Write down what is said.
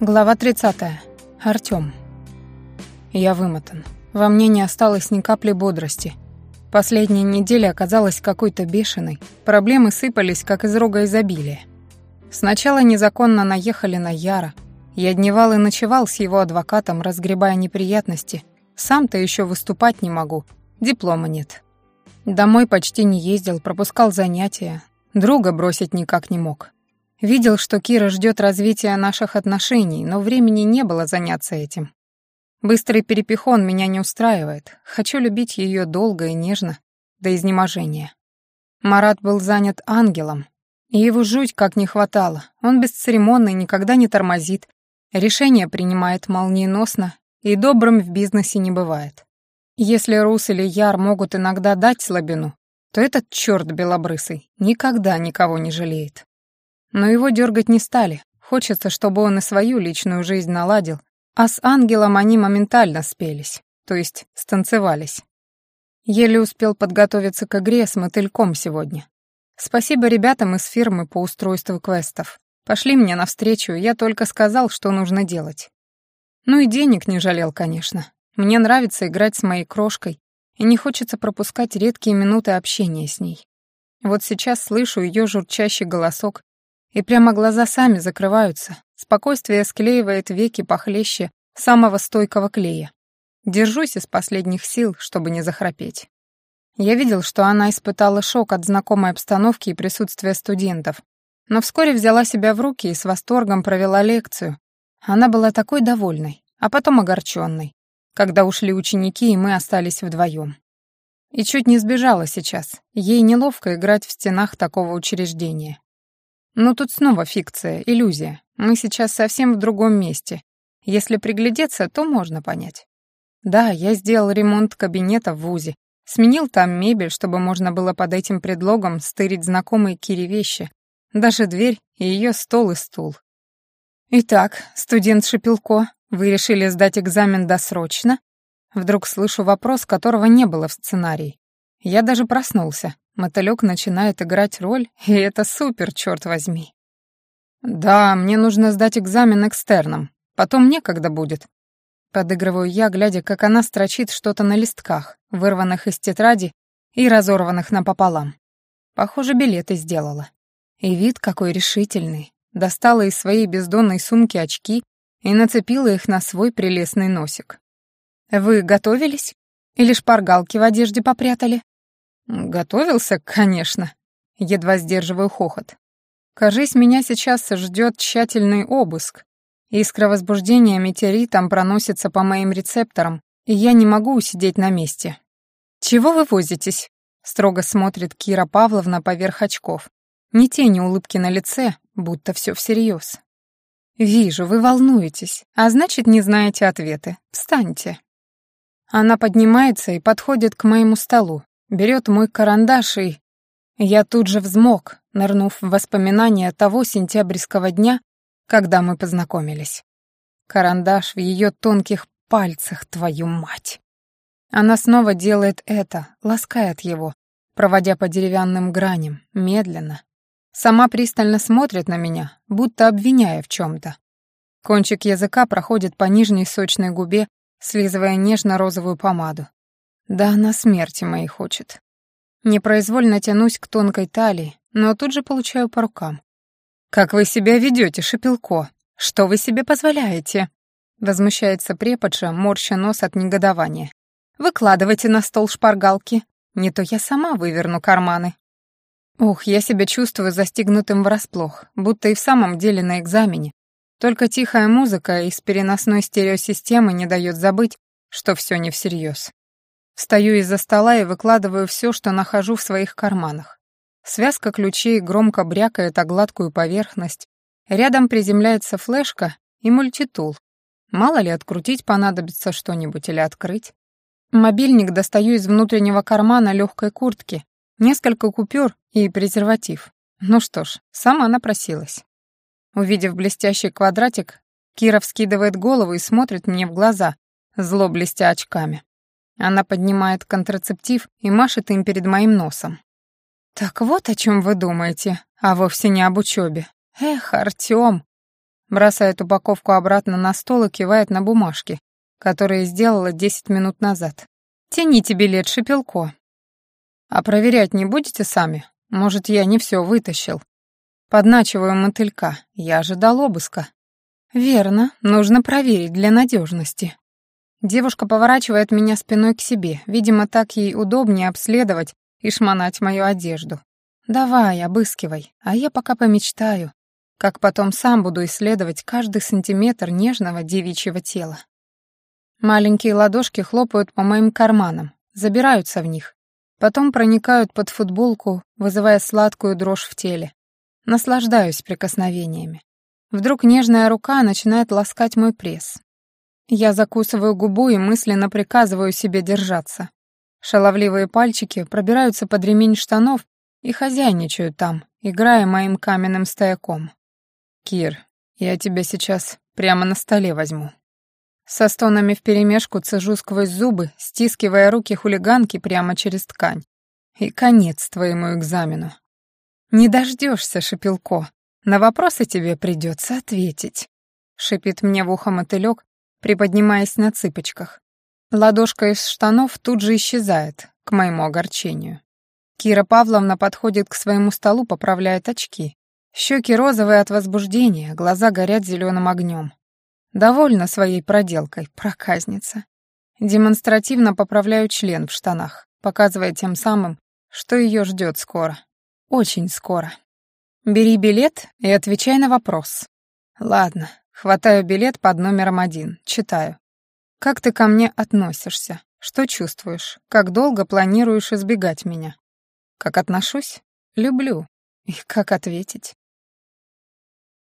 Глава 30. Артём. Я вымотан. Во мне не осталось ни капли бодрости. Последняя неделя оказалась какой-то бешеной. Проблемы сыпались, как из рога изобилия. Сначала незаконно наехали на Яра. Я дневал и ночевал с его адвокатом, разгребая неприятности. Сам-то еще выступать не могу. Диплома нет. Домой почти не ездил, пропускал занятия. Друга бросить никак не мог. Видел, что Кира ждет развития наших отношений, но времени не было заняться этим. Быстрый перепихон меня не устраивает. Хочу любить ее долго и нежно, до изнеможения. Марат был занят ангелом, и его жуть как не хватало. Он бесцеремонный, никогда не тормозит, решения принимает молниеносно, и добрым в бизнесе не бывает. Если Рус или Яр могут иногда дать слабину, то этот черт белобрысый никогда никого не жалеет. Но его дергать не стали. Хочется, чтобы он и свою личную жизнь наладил, а с ангелом они моментально спелись, то есть станцевались. Еле успел подготовиться к игре с мотыльком сегодня. Спасибо ребятам из фирмы по устройству квестов. Пошли мне навстречу, я только сказал, что нужно делать. Ну и денег не жалел, конечно. Мне нравится играть с моей крошкой, и не хочется пропускать редкие минуты общения с ней. Вот сейчас слышу ее журчащий голосок и прямо глаза сами закрываются. Спокойствие склеивает веки похлеще самого стойкого клея. Держусь из последних сил, чтобы не захрапеть. Я видел, что она испытала шок от знакомой обстановки и присутствия студентов, но вскоре взяла себя в руки и с восторгом провела лекцию. Она была такой довольной, а потом огорченной, когда ушли ученики, и мы остались вдвоем. И чуть не сбежала сейчас. Ей неловко играть в стенах такого учреждения. Но тут снова фикция, иллюзия. Мы сейчас совсем в другом месте. Если приглядеться, то можно понять. Да, я сделал ремонт кабинета в ВУЗе, сменил там мебель, чтобы можно было под этим предлогом стырить знакомые Кире вещи, даже дверь и ее стол и стул. Итак, студент Шепелко, вы решили сдать экзамен досрочно? Вдруг слышу вопрос, которого не было в сценарии. Я даже проснулся. Мотылёк начинает играть роль, и это супер, черт возьми. «Да, мне нужно сдать экзамен экстерном. Потом некогда будет». Подыгрываю я, глядя, как она строчит что-то на листках, вырванных из тетради и разорванных напополам. Похоже, билеты сделала. И вид какой решительный. Достала из своей бездонной сумки очки и нацепила их на свой прелестный носик. «Вы готовились? Или шпаргалки в одежде попрятали?» «Готовился, конечно», — едва сдерживаю хохот. «Кажись, меня сейчас ждет тщательный обыск. Искра возбуждения метеоритом проносится по моим рецепторам, и я не могу усидеть на месте». «Чего вы возитесь?» — строго смотрит Кира Павловна поверх очков. Ни тени улыбки на лице, будто все всерьез. «Вижу, вы волнуетесь, а значит, не знаете ответы. Встаньте». Она поднимается и подходит к моему столу, берет мой карандаш и... Я тут же взмок, нырнув в воспоминания того сентябрьского дня, когда мы познакомились. Карандаш в ее тонких пальцах, твою мать. Она снова делает это, ласкает его, проводя по деревянным граням, медленно. Сама пристально смотрит на меня, будто обвиняя в чем-то. Кончик языка проходит по нижней сочной губе, слизывая нежно-розовую помаду. Да она смерти моей хочет. Непроизвольно тянусь к тонкой талии, но тут же получаю по рукам. «Как вы себя ведете, Шепелко? Что вы себе позволяете?» Возмущается преподша, морща нос от негодования. «Выкладывайте на стол шпаргалки. Не то я сама выверну карманы». Ух, я себя чувствую застигнутым врасплох, будто и в самом деле на экзамене. Только тихая музыка из переносной стереосистемы не дает забыть, что все не всерьез. Встаю из-за стола и выкладываю все, что нахожу в своих карманах. Связка ключей громко брякает о гладкую поверхность. Рядом приземляется флешка и мультитул. Мало ли, открутить понадобится что-нибудь или открыть. Мобильник достаю из внутреннего кармана легкой куртки, несколько купюр и презерватив. Ну что ж, сама напросилась. Увидев блестящий квадратик, Кира вскидывает голову и смотрит мне в глаза, зло блестя очками. Она поднимает контрацептив и машет им перед моим носом. «Так вот о чем вы думаете, а вовсе не об учебе. Эх, Артём!» Бросает упаковку обратно на стол и кивает на бумажки, которые сделала десять минут назад. «Тяните билет, Шепелко». «А проверять не будете сами? Может, я не все вытащил?» Подначиваю мотылька. Я ожидал обыска. «Верно, нужно проверить для надежности. Девушка поворачивает меня спиной к себе. Видимо, так ей удобнее обследовать и шмонать мою одежду. «Давай, обыскивай, а я пока помечтаю, как потом сам буду исследовать каждый сантиметр нежного девичьего тела». Маленькие ладошки хлопают по моим карманам, забираются в них, потом проникают под футболку, вызывая сладкую дрожь в теле. Наслаждаюсь прикосновениями. Вдруг нежная рука начинает ласкать мой пресс. Я закусываю губу и мысленно приказываю себе держаться. Шаловливые пальчики пробираются под ремень штанов и хозяйничают там, играя моим каменным стояком. «Кир, я тебя сейчас прямо на столе возьму». Со стонами вперемешку цежу сквозь зубы, стискивая руки хулиганки прямо через ткань. И конец твоему экзамену. «Не дождешься, Шепелко. На вопросы тебе придется ответить», — шипит мне в ухо мотылек, приподнимаясь на цыпочках. Ладошка из штанов тут же исчезает, к моему огорчению. Кира Павловна подходит к своему столу, поправляет очки. Щеки розовые от возбуждения, глаза горят зеленым огнем. Довольна своей проделкой, проказница. Демонстративно поправляю член в штанах, показывая тем самым, что ее ждет скоро. Очень скоро. Бери билет и отвечай на вопрос. Ладно, Хватаю билет под номером один, читаю. «Как ты ко мне относишься? Что чувствуешь? Как долго планируешь избегать меня?» «Как отношусь? Люблю. И как ответить?»